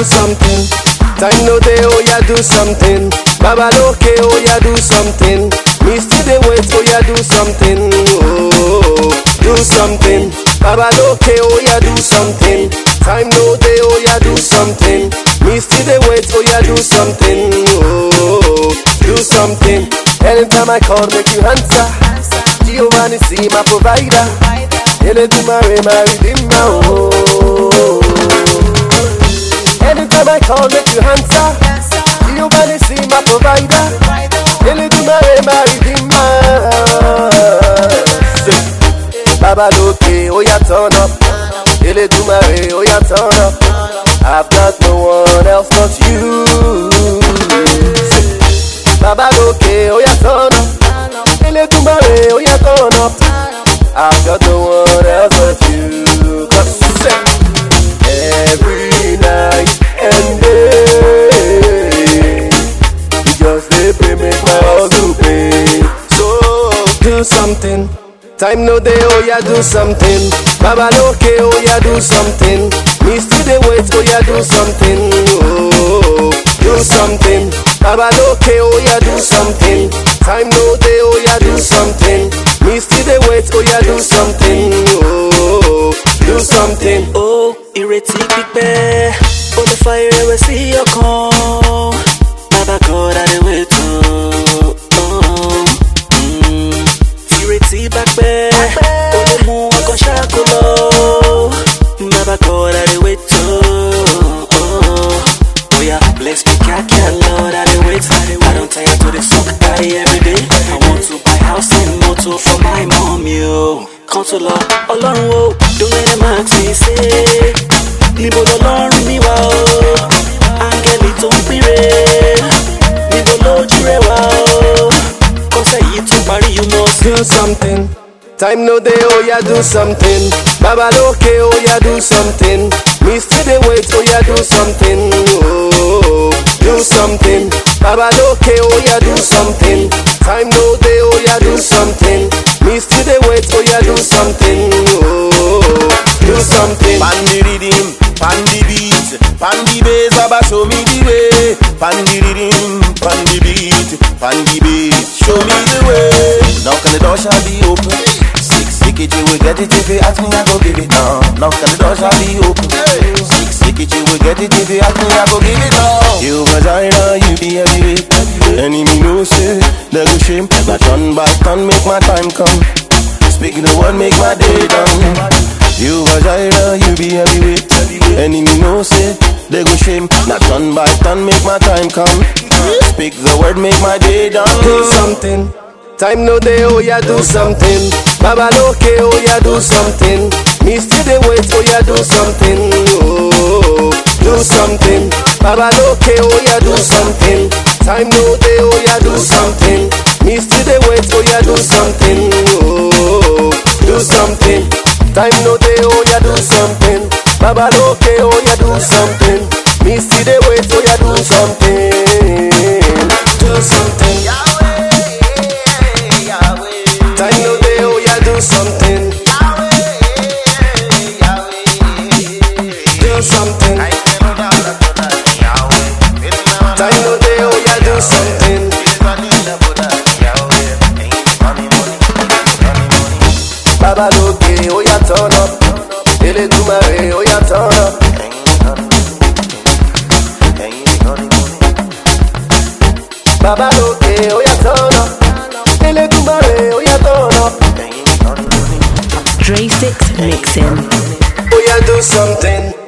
Something, time no day, oh yeah, do something. Baba okay, oh yeah, do something. Me still dey wait, oh yeah, do something. Oh, do something. Baba okay, oh yeah, do something. Time no day, oh yeah, do something. Me still dey wait, oh yeah, do something. Oh, do something. Anytime I call, make you answer. Giovanni, see my provider. Ele Dumare my redeemer. Oh. Anytime I call, make you answer. You Giovanni, see my provider. Ele Dumare my redeemer. Baba Loke, eh, oh yeah, turn up. Ele Dumare oh yeah, turn up. I've got no one else but you. Baba Loke, eh, oh yeah, turn up. Ele Dumare oh yeah, turn up. I've got no do something. Time no day, oh yeah, do something. Baba okay, oh yeah, do something. Me still dey wait, oh yeah, do something. Oh, do something. Baba okay, oh yeah, do something. Time no day, oh yeah, do something. Me still dey wait, oh yeah, do something. Oh, do something. ó ìrètí pípẹ́ ó lè fa ìrẹ̀wẹ̀sì ọkàn bàbá God I pẹ́ ó lè mú ọkàn wait o. Oya bless me kíákíá Lord I dey wait. I don tire to dey suck garri everyday I want to buy house and motor for my mommy o. kan tó lọ ọlọ́run oh, o them ask me say. Níbo lọlọ́run mi wá o oh? áńgẹ́lì tó ń pínre níbo lójú rẹ wá o oh? kọ́sẹ̀ yìí tún you must do something. Time no day, oh yeah, do something. Baba okay, oh yeah, do something. Me still dey wait, oh yeah, do something. Oh, do something. Baba okay, oh yeah, do something. Time no day, oh yeah, do something. Me still dey wait, oh yeah, do something. Oh, do something. Pan the rhythm, pan the beat, pan the bass, Baba show me the way. Pan the rhythm, pan the beat, pan the bass, show me the way. Now can the door shall be open? Ticket you will get it if you ask me, I go give it now. Now can the door shall be open? Six you will get it if you ask me, I go give it now. You vagina, you be heavyweight. Enemy no say, they go shame. Not turn back, turn make my time come. Speaking the word, make my day done. You vagina, you be heavyweight. Enemy no say, they go shame. Not turn by turn, make my time come. Speak the word, make my day do done. something. Time no day, oh yeah, do something. Baba okay, oh yeah, do something. Me still dey wait, oh yeah, do something. Oh, do something. Baba okay, oh yeah, do something. Time no day, oh yeah, do something. Me still dey wait, oh yeah, do something. Oh, do something. Time no day, oh yeah, do something. Baba okay, oh yeah, do something. Do something. Time no day, oh yeah, do something. Baba Loke, oh yeah, turn up. Ele Dumare, oh yeah, turn up. Baba Loke, oh yeah, turn up. Ele Dumare, oh yeah, turn up. Dre Six Mixin. Oh yeah, do something.